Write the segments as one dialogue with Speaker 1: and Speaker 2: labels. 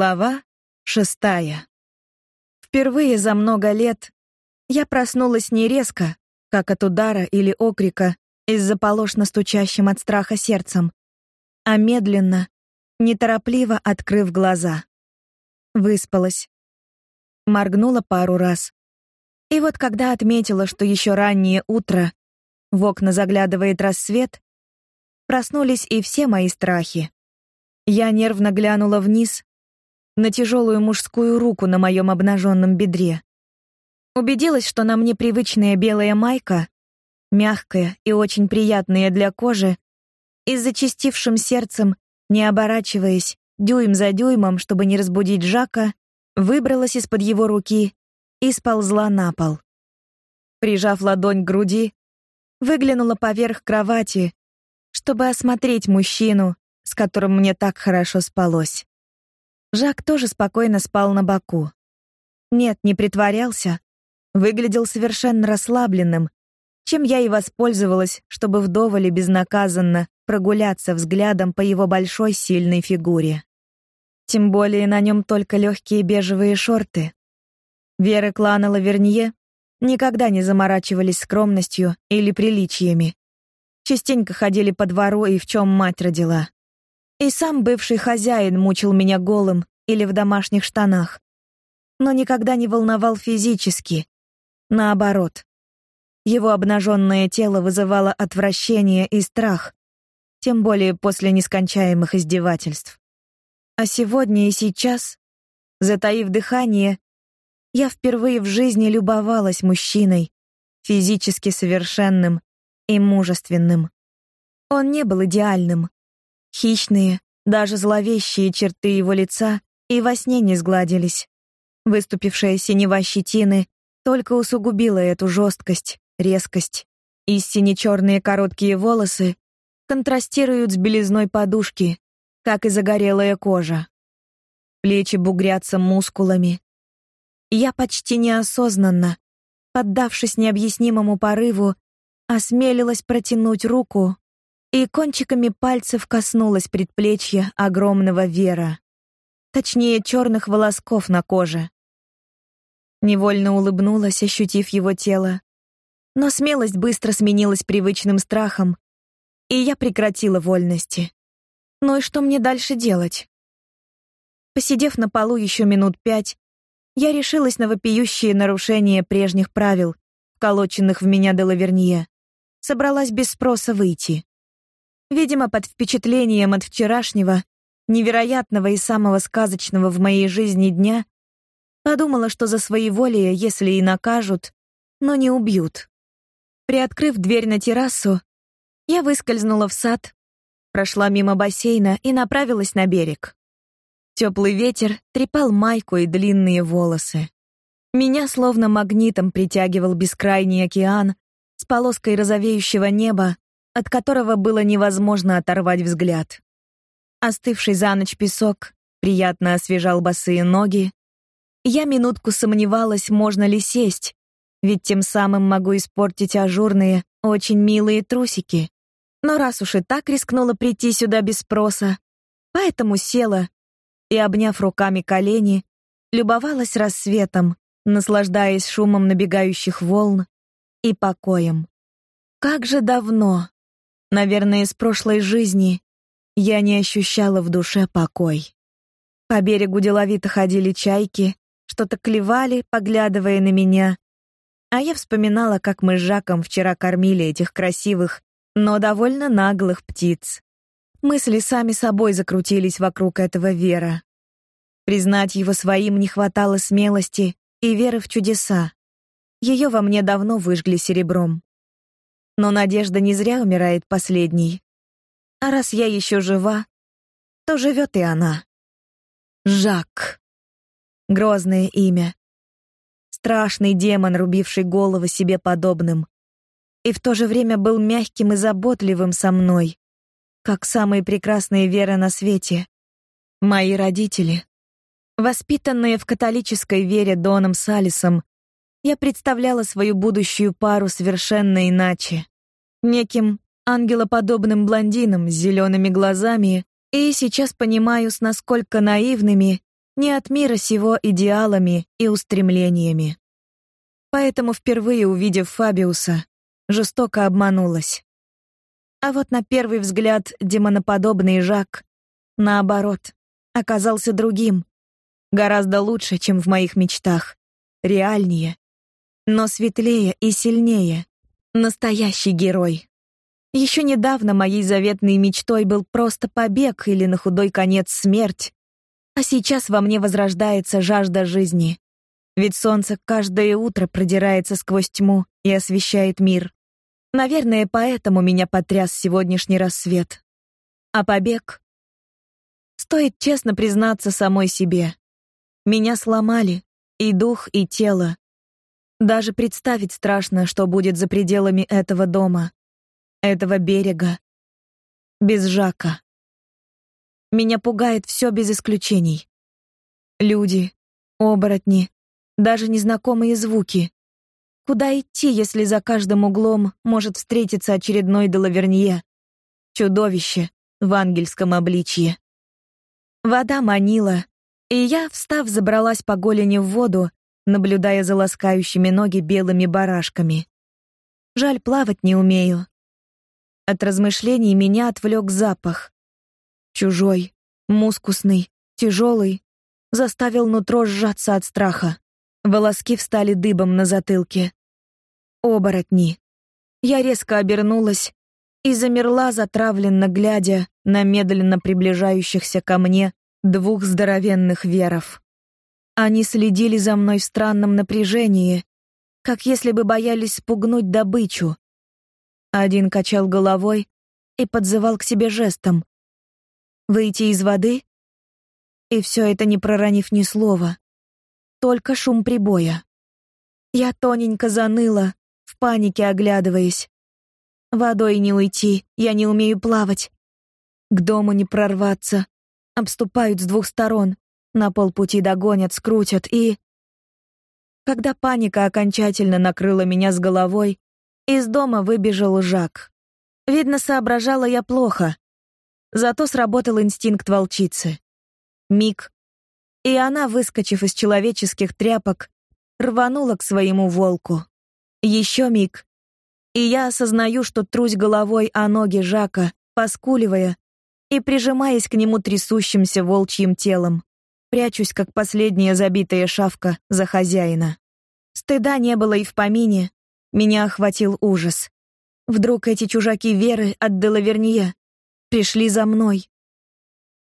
Speaker 1: Глава шестая. Впервые за много лет я проснулась не резко, как от удара или окрика из заполошно стучащим от страха сердцем, а медленно, неторопливо открыв глаза. Выспалась. Моргнула пару раз. И вот когда отметила, что еще раннее утро, в окна заглядывает рассвет, проснулись и все мои страхи. Я нервно глянула вниз на тяжелую мужскую руку на моем обнаженном бедре. Убедилась, что на мне привычная белая майка, мягкая и очень приятная для кожи, и с зачастившим сердцем, не оборачиваясь, дюйм за дюймом, чтобы не разбудить Жака, выбралась из-под его руки и сползла на пол. Прижав ладонь к груди, выглянула поверх кровати, чтобы осмотреть мужчину, с которым мне так хорошо спалось. Жак тоже спокойно спал на боку. Нет, не притворялся, выглядел совершенно расслабленным, чем я и воспользовалась, чтобы вдоволь и безнаказанно прогуляться взглядом по его большой сильной фигуре. Тем более на нем только легкие бежевые шорты. Вера клана Лавернье никогда не заморачивались скромностью или приличиями. Частенько ходили по двору и в чем мать родила. И сам бывший хозяин мучил меня голым или в домашних штанах. Но никогда не волновал физически. Наоборот. Его обнаженное тело вызывало отвращение и страх, тем более после нескончаемых издевательств. А сегодня и сейчас, затаив дыхание, я впервые в жизни любовалась мужчиной, физически совершенным и мужественным. Он не был идеальным, Хищные, даже зловещие черты его лица и во сне не сгладились. Выступившая синева щетины только усугубила эту жесткость, резкость. И сине-черные короткие волосы контрастируют с белизной подушки, как и загорелая кожа. Плечи бугрятся мускулами. Я почти неосознанно, поддавшись необъяснимому порыву, осмелилась протянуть руку и кончиками пальцев коснулась предплечья огромного Вера, точнее черных волосков на коже. Невольно улыбнулась, ощутив его тело, но смелость быстро сменилась привычным страхом, и я прекратила вольности. Ну и что мне дальше делать? Посидев на полу еще минут пять, я решилась на вопиющие нарушения прежних правил, вколоченных в меня до лавернье. Собралась без спроса выйти. Видимо, под впечатлением от вчерашнего, невероятного и самого сказочного в моей жизни дня, подумала, что за своеволие, если и накажут, но не убьют. Приоткрыв дверь на террасу, я выскользнула в сад, прошла мимо бассейна и направилась на берег. Теплый ветер трепал майку и длинные волосы. Меня словно магнитом притягивал бескрайний океан с полоской розовеющего неба от которого было невозможно оторвать взгляд. Остывший за ночь песок приятно освежал босые ноги. Я минутку сомневалась, можно ли сесть, ведь тем самым могу испортить ажурные, очень милые трусики. Но раз уж и так рискнула прийти сюда без спроса, поэтому села и, обняв руками колени, любовалась рассветом, наслаждаясь шумом набегающих волн и покоем. Как же давно Наверное, из прошлой жизни я не ощущала в душе покой. По берегу деловито ходили чайки, что-то клевали, поглядывая на меня. А я вспоминала, как мы с Жаком вчера кормили этих красивых, но довольно наглых птиц. Мысли сами собой закрутились вокруг этого Вера. Признать его своим не хватало смелости и веры в чудеса. Ее во мне давно выжгли серебром. Но надежда не зря умирает последней. А раз я еще жива, то живет и она. Жак. Грозное имя. Страшный демон, рубивший головы себе подобным. И в то же время был мягким и заботливым со мной, как самые прекрасные веры на свете. Мои родители, воспитанные в католической вере Доном Салисом, я представляла свою будущую пару совершенно иначе неким ангелоподобным блондином с зелеными глазами, и сейчас понимаю, с насколько наивными не от мира сего идеалами и устремлениями. Поэтому впервые увидев Фабиуса, жестоко обманулась. А вот на первый взгляд демоноподобный Жак, наоборот, оказался другим, гораздо лучше, чем в моих мечтах, реальнее, но светлее и сильнее. Настоящий герой. Еще недавно моей заветной мечтой был просто побег или на худой конец смерть, а сейчас во мне возрождается жажда жизни. Ведь солнце каждое утро продирается сквозь тьму и освещает мир. Наверное, поэтому меня потряс сегодняшний рассвет. А побег? Стоит честно признаться самой себе. Меня сломали и дух, и тело. Даже представить страшно, что будет за пределами этого дома, этого берега, без Жака. Меня пугает все без исключений. Люди, оборотни, даже незнакомые звуки. Куда идти, если за каждым углом может встретиться очередной Делавернье? Чудовище в ангельском обличье. Вода манила, и я, встав, забралась по голени в воду, наблюдая за ласкающими ноги белыми барашками. Жаль, плавать не умею. От размышлений меня отвлек запах. Чужой, мускусный, тяжелый, заставил нутро сжаться от страха. Волоски встали дыбом на затылке. Оборотни. Я резко обернулась и замерла, затравленно глядя на медленно приближающихся ко мне двух здоровенных веров. Они следили за мной в странном напряжении, как если бы боялись спугнуть добычу. Один качал головой и подзывал к себе жестом. «Выйти из воды?» И все это не проронив ни слова только шум прибоя. Я тоненько заныла, в панике оглядываясь. Водой не уйти, я не умею плавать. К дому не прорваться. Обступают с двух сторон, на полпути догонят, скрутят и Когда паника окончательно накрыла меня с головой, из дома выбежал Жак. Видно, соображала я плохо. Зато сработал инстинкт волчицы. Миг, и она, выскочив из человеческих тряпок, рванула к своему волку. Еще миг, и я осознаю, что трусь головой о ноги Жака, поскуливая и прижимаясь к нему трясущимся волчьим телом. Прячусь, как последняя забитая шавка за хозяина. Стыда не было и в помине. Меня охватил ужас. Вдруг эти чужаки Веры от Делавернье пришли за мной.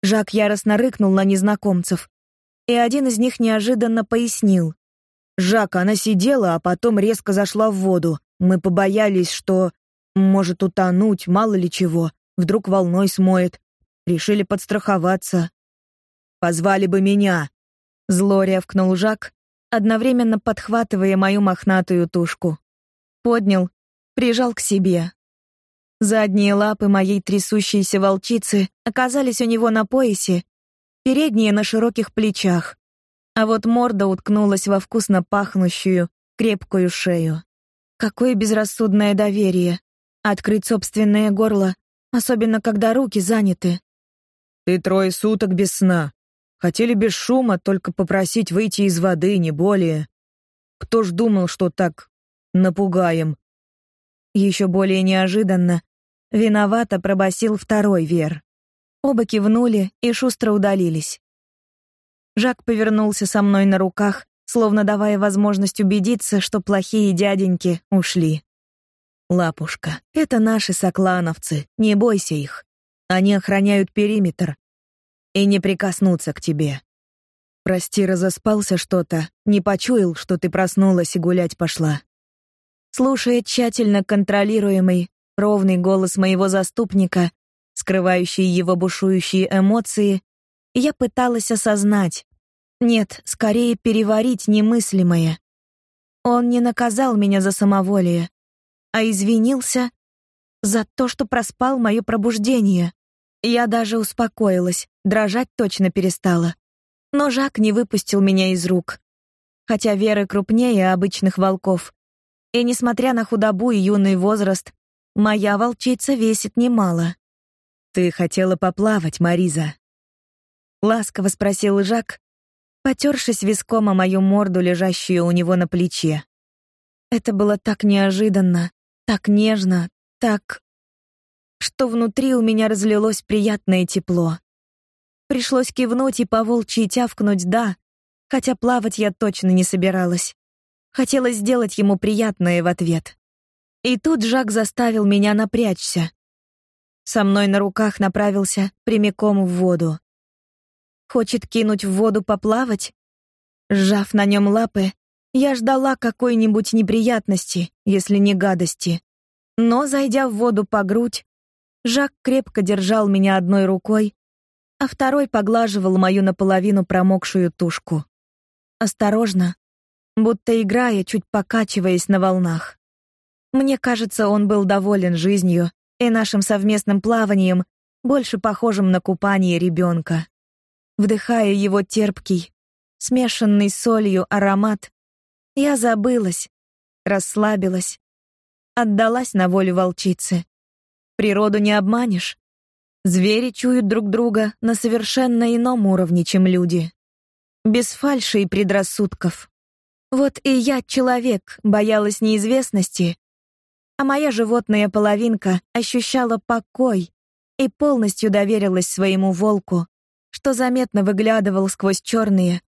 Speaker 1: Жак яростно рыкнул на незнакомцев, и один из них неожиданно пояснил. «Жак, она сидела, а потом резко зашла в воду. Мы побоялись, что может утонуть, мало ли чего, вдруг волной смоет. Решили подстраховаться. Позвали бы меня. Зло рявкнул Жак, одновременно подхватывая мою мохнатую тушку. Поднял, прижал к себе. Задние лапы моей трясущейся волчицы оказались у него на поясе передние на широких плечах, а вот морда уткнулась во вкусно пахнущую, крепкую шею. Какое безрассудное доверие. Открыть собственное горло, особенно когда руки заняты. Ты трое суток без сна. Хотели без шума только попросить выйти из воды, не более. Кто ж думал, что так напугаем? Еще более неожиданно виновато пробасил второй Вер. Оба кивнули и шустро удалились. Жак повернулся со мной на руках, словно давая возможность убедиться, что плохие дяденьки ушли. Лапушка, это наши соклановцы, не бойся их. Они охраняют периметр и не прикоснутся к тебе. Прости, разоспался что-то, не почуял, что ты проснулась и гулять пошла. Слушая тщательно контролируемый, ровный голос моего заступника, скрывающие его бушующие эмоции, я пыталась осознать. Нет, скорее переварить немыслимое. Он не наказал меня за самоволие, а извинился за то, что проспал мое пробуждение. Я даже успокоилась, дрожать точно перестала. Но Жак не выпустил меня из рук. Хотя Вера крупнее обычных волков. И несмотря на худобу и юный возраст, моя волчица весит немало. Ты хотела поплавать, Мариза? Ласково спросил Жак, потершись виском о мою морду, лежащую у него на плече. Это было так неожиданно, так нежно, так что внутри у меня разлилось приятное тепло. Пришлось кивнуть и поволчьи тявкнуть «да», хотя плавать я точно не собиралась. Хотелось сделать ему приятное в ответ. И тут Жак заставил меня напрячься. Со мной на руках направился прямиком в воду. Хочет кинуть в воду поплавать? Сжав на нем лапы, я ждала какой-нибудь неприятности, если не гадости. Но, зайдя в воду по грудь, Жак крепко держал меня одной рукой, а второй поглаживал мою наполовину промокшую тушку. Осторожно, будто играя, чуть покачиваясь на волнах. Мне кажется, он был доволен жизнью и нашим совместным плаванием, больше похожим на купание ребенка. Вдыхая его терпкий, смешанный с солью аромат, я забылась, расслабилась, отдалась на волю волчицы. Природу не обманешь. Звери чуют друг друга на совершенно ином уровне, чем люди. Без фальши и предрассудков. Вот и я, человек, боялась неизвестности, а моя животная половинка ощущала покой и полностью доверилась своему волку, что заметно выглядывал сквозь черные,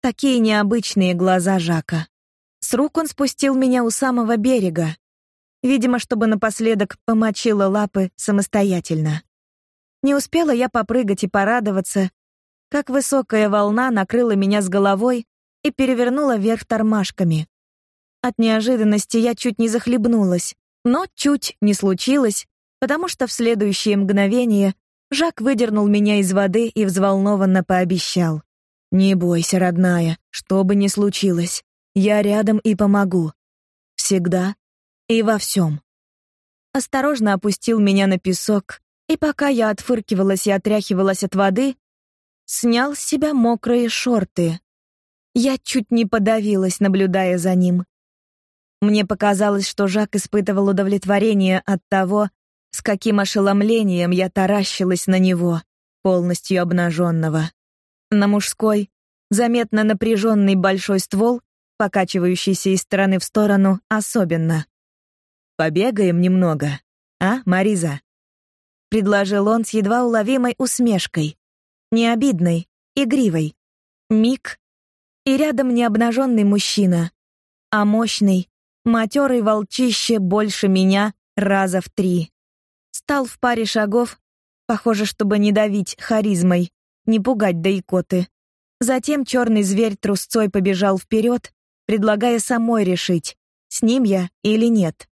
Speaker 1: такие необычные глаза Жака. С рук он спустил меня у самого берега, видимо, чтобы напоследок помочила лапы самостоятельно. Не успела я попрыгать и порадоваться, как высокая волна накрыла меня с головой и перевернула вверх тормашками. От неожиданности я чуть не захлебнулась, но чуть не случилось, потому что в следующее мгновение Жак выдернул меня из воды и взволнованно пообещал: "Не бойся, родная, что бы ни случилось, я рядом и помогу. Всегда и во всем. Осторожно опустил меня на песок, и пока я отфыркивалась и отряхивалась от воды, снял с себя мокрые шорты. Я чуть не подавилась, наблюдая за ним. Мне показалось, что Жак испытывал удовлетворение от того, с каким ошеломлением я таращилась на него, полностью обнаженного. На мужской, заметно напряженный большой ствол, покачивающийся из стороны в сторону, особенно. Побегаем немного, а, Мариза? предложил он с едва уловимой усмешкой, не обидной, игривой. Миг, и рядом не обнаженный мужчина, а мощный, матерый волчище больше меня раза в три. Стал в паре шагов, похоже, чтобы не давить харизмой, не пугать до икоты. Затем черный зверь трусцой побежал вперед, предлагая самой решить, с ним я или нет.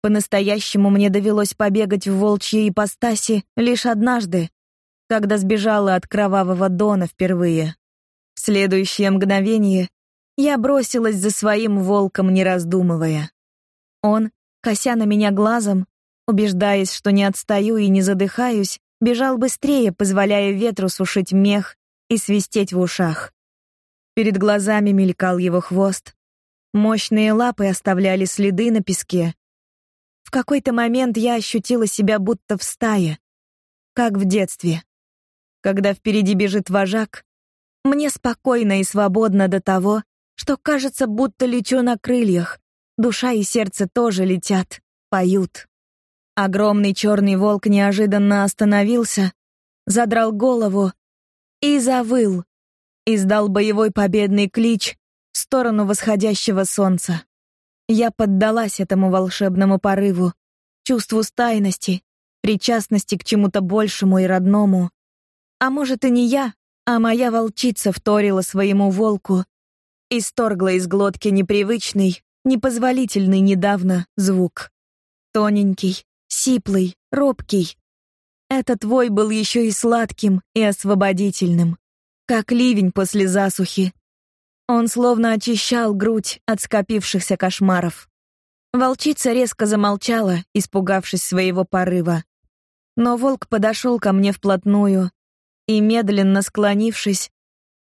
Speaker 1: По-настоящему мне довелось побегать в волчьей ипостаси лишь однажды, когда сбежала от кровавого Дона впервые. В следующее мгновение я бросилась за своим волком, не раздумывая. Он, кося на меня глазом, убеждаясь, что не отстаю и не задыхаюсь, бежал быстрее, позволяя ветру сушить мех и свистеть в ушах. Перед глазами мелькал его хвост. Мощные лапы оставляли следы на песке, в какой-то момент я ощутила себя будто в стае, как в детстве. Когда впереди бежит вожак, мне спокойно и свободно до того, что кажется, будто лечу на крыльях. Душа и сердце тоже летят, поют. Огромный черный волк неожиданно остановился, задрал голову и завыл, издал боевой победный клич в сторону восходящего солнца. Я поддалась этому волшебному порыву, чувству стайности, причастности к чему-то большему и родному. А может и не я, а моя волчица вторила своему волку и сторгла из глотки непривычный, непозволительный недавно звук. Тоненький, сиплый, робкий. Этот вой был еще и сладким и освободительным, как ливень после засухи, он словно очищал грудь от скопившихся кошмаров. Волчица резко замолчала, испугавшись своего порыва. Но волк подошел ко мне вплотную и, медленно склонившись,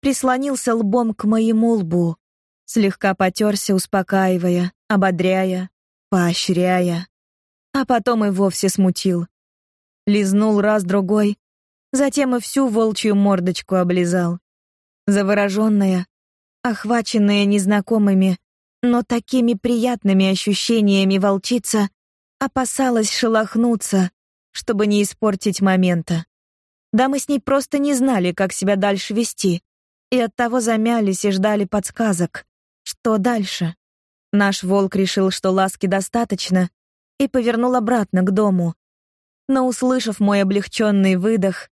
Speaker 1: прислонился лбом к моему лбу, слегка потерся, успокаивая, ободряя, поощряя, а потом и вовсе смутил. Лизнул раз-другой, затем и всю волчью мордочку облизал. Завороженная, охваченная незнакомыми, но такими приятными ощущениями волчица опасалась шелохнуться, чтобы не испортить момента. Да мы с ней просто не знали, как себя дальше вести, и оттого замялись и ждали подсказок. Что дальше? Наш волк решил, что ласки достаточно, и повернул обратно к дому. Но услышав мой облегченный выдох,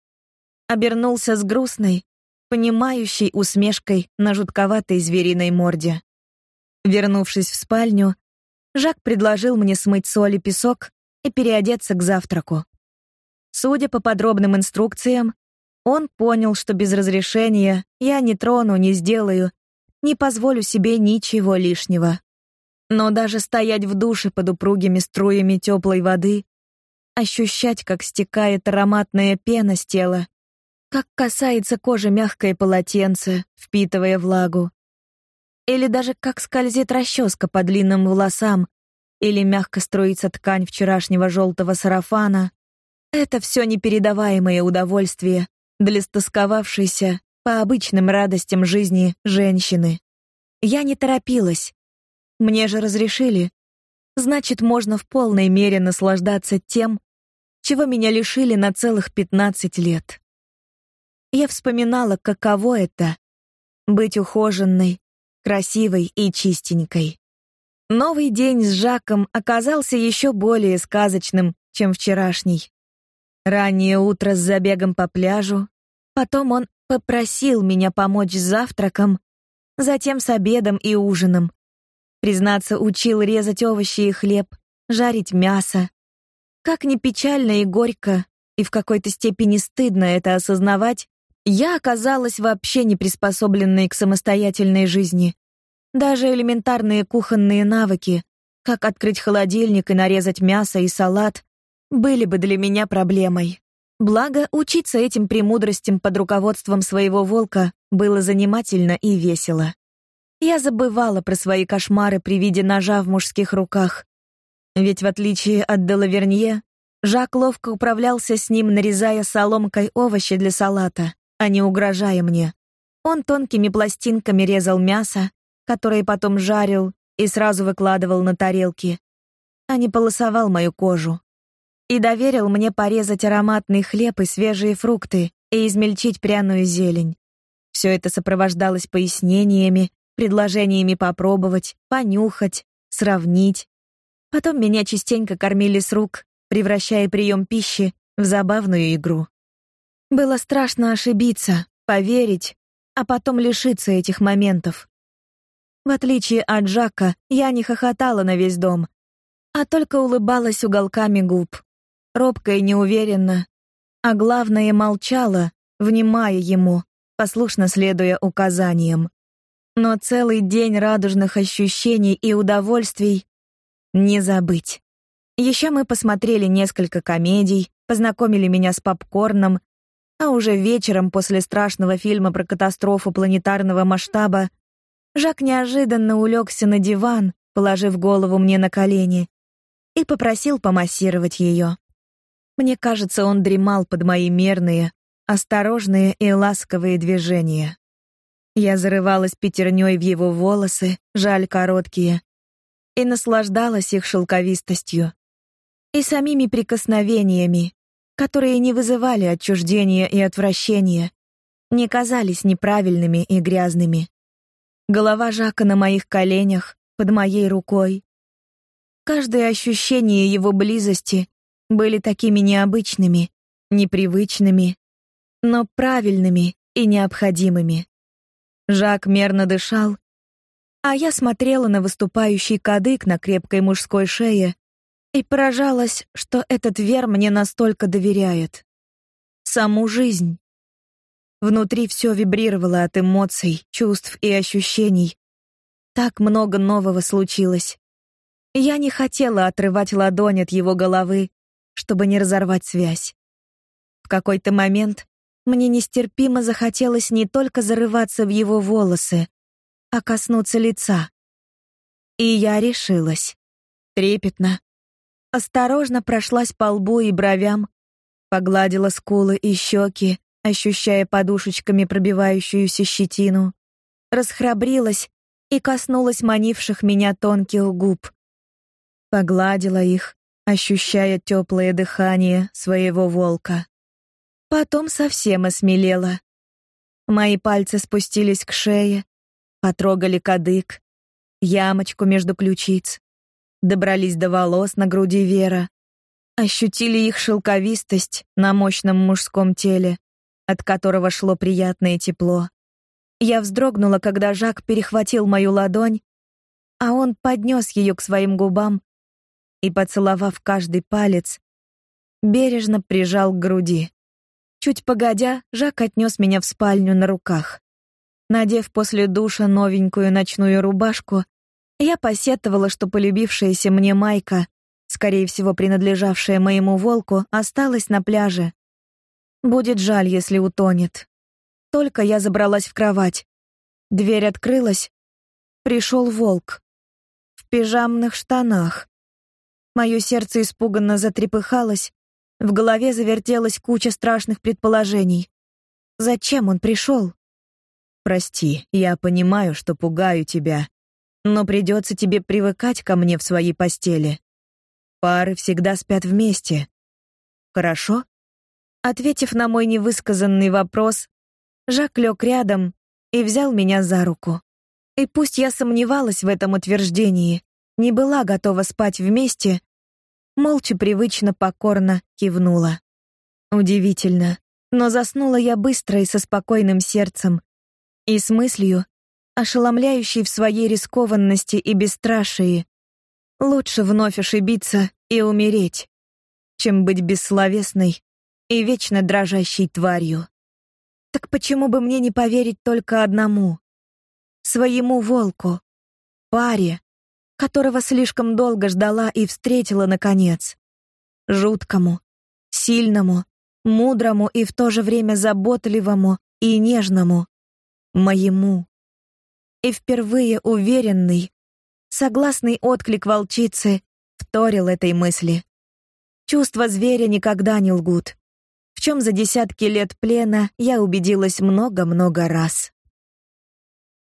Speaker 1: обернулся с грустной, понимающей усмешкой на жутковатой звериной морде. Вернувшись в спальню, Жак предложил мне смыть соль и песок и переодеться к завтраку. Судя по подробным инструкциям, он понял, что без разрешения я не трону, не сделаю, не позволю себе ничего лишнего. Но даже стоять в душе под упругими струями теплой воды, ощущать, как стекает ароматная пена с тела, как касается кожи мягкое полотенце, впитывая влагу, или даже как скользит расческа по длинным волосам, или мягко струится ткань вчерашнего желтого сарафана. Это все непередаваемое удовольствие для стосковавшейся по обычным радостям жизни женщины. Я не торопилась. Мне же разрешили. Значит, можно в полной мере наслаждаться тем, чего меня лишили на целых 15 лет. Я вспоминала, каково это быть ухоженной, красивой и чистенькой. Новый день с Жаком оказался еще более сказочным, чем вчерашний. Раннее утро с забегом по пляжу, потом он попросил меня помочь с завтраком, затем с обедом и ужином. Признаться, учил резать овощи и хлеб, жарить мясо. Как ни печально и горько, и в какой-то степени стыдно это осознавать, я оказалась вообще не приспособленной к самостоятельной жизни. Даже элементарные кухонные навыки, как открыть холодильник и нарезать мясо и салат, были бы для меня проблемой. Благо, учиться этим премудростям под руководством своего волка было занимательно и весело. Я забывала про свои кошмары при виде ножа в мужских руках. Ведь в отличие от Делавернье, Жак ловко управлялся с ним, нарезая соломкой овощи для салата а не угрожая мне. Он тонкими пластинками резал мясо, которое потом жарил и сразу выкладывал на тарелки, а не полосовал мою кожу. И доверил мне порезать ароматный хлеб и свежие фрукты и измельчить пряную зелень. Все это сопровождалось пояснениями, предложениями попробовать, понюхать, сравнить. Потом меня частенько кормили с рук, превращая прием пищи в забавную игру. Было страшно ошибиться, поверить, а потом лишиться этих моментов. В отличие от Джака, я не хохотала на весь дом, а только улыбалась уголками губ, робко и неуверенно, а главное молчала, внимая ему, послушно следуя указаниям. Но целый день радужных ощущений и удовольствий не забыть. Еще мы посмотрели несколько комедий, познакомили меня с попкорном, а уже вечером после страшного фильма про катастрофу планетарного масштаба Жак неожиданно улегся на диван, положив голову мне на колени, и попросил помассировать ее. Мне кажется, он дремал под мои мерные, осторожные и ласковые движения. Я зарывалась пятерней в его волосы, жаль короткие, и наслаждалась их шелковистостью и самими прикосновениями, которые не вызывали отчуждения и отвращения, не казались неправильными и грязными. Голова Жака на моих коленях, под моей рукой. Каждое ощущение его близости были такими необычными, непривычными, но правильными и необходимыми. Жак мерно дышал, а я смотрела на выступающий кадык на крепкой мужской шее и поражалась, что этот Вер мне настолько доверяет. Саму жизнь. Внутри все вибрировало от эмоций, чувств и ощущений. Так много нового случилось. Я не хотела отрывать ладонь от его головы, чтобы не разорвать связь. В какой-то момент мне нестерпимо захотелось не только зарываться в его волосы, а коснуться лица. И я решилась. Трепетно, осторожно прошлась по лбу и бровям, погладила скулы и щеки, ощущая подушечками пробивающуюся щетину, расхрабрилась и коснулась манивших меня тонких губ. Погладила их, ощущая теплое дыхание своего волка. Потом совсем осмелела. Мои пальцы спустились к шее, потрогали кадык, ямочку между ключиц, добрались до волос на груди Вера, ощутили их шелковистость на мощном мужском теле, от которого шло приятное тепло. Я вздрогнула, когда Жак перехватил мою ладонь, а он поднес ее к своим губам и, поцеловав каждый палец, бережно прижал к груди. Чуть погодя, Жак отнес меня в спальню на руках. Надев после душа новенькую ночную рубашку, я посетовала, что полюбившаяся мне майка, скорее всего, принадлежавшая моему волку, осталась на пляже. Будет жаль, если утонет. Только я забралась в кровать. Дверь открылась. Пришел волк. В пижамных штанах. Мое сердце испуганно затрепыхалось, в голове завертелась куча страшных предположений. Зачем он пришел? Прости, я понимаю, что пугаю тебя, но придется тебе привыкать ко мне в своей постели. Пары всегда спят вместе. Хорошо? Ответив на мой невысказанный вопрос, Жак лег рядом и взял меня за руку. И пусть я сомневалась в этом утверждении, не была готова спать вместе, молча привычно покорно кивнула. Удивительно, но заснула я быстро и со спокойным сердцем, и с мыслью, ошеломляющей в своей рискованности и бесстрашии. Лучше вновь ошибиться и умереть, чем быть бессловесной и вечно дрожащей тварью. Так почему бы мне не поверить только одному? Своему волку, паре, которого слишком долго ждала и встретила наконец. Жуткому, сильному, мудрому и в то же время заботливому и нежному моему. И впервые уверенный, согласный отклик волчицы вторил этой мысли. Чувства зверя никогда не лгут. В чем за десятки лет плена я убедилась много-много раз.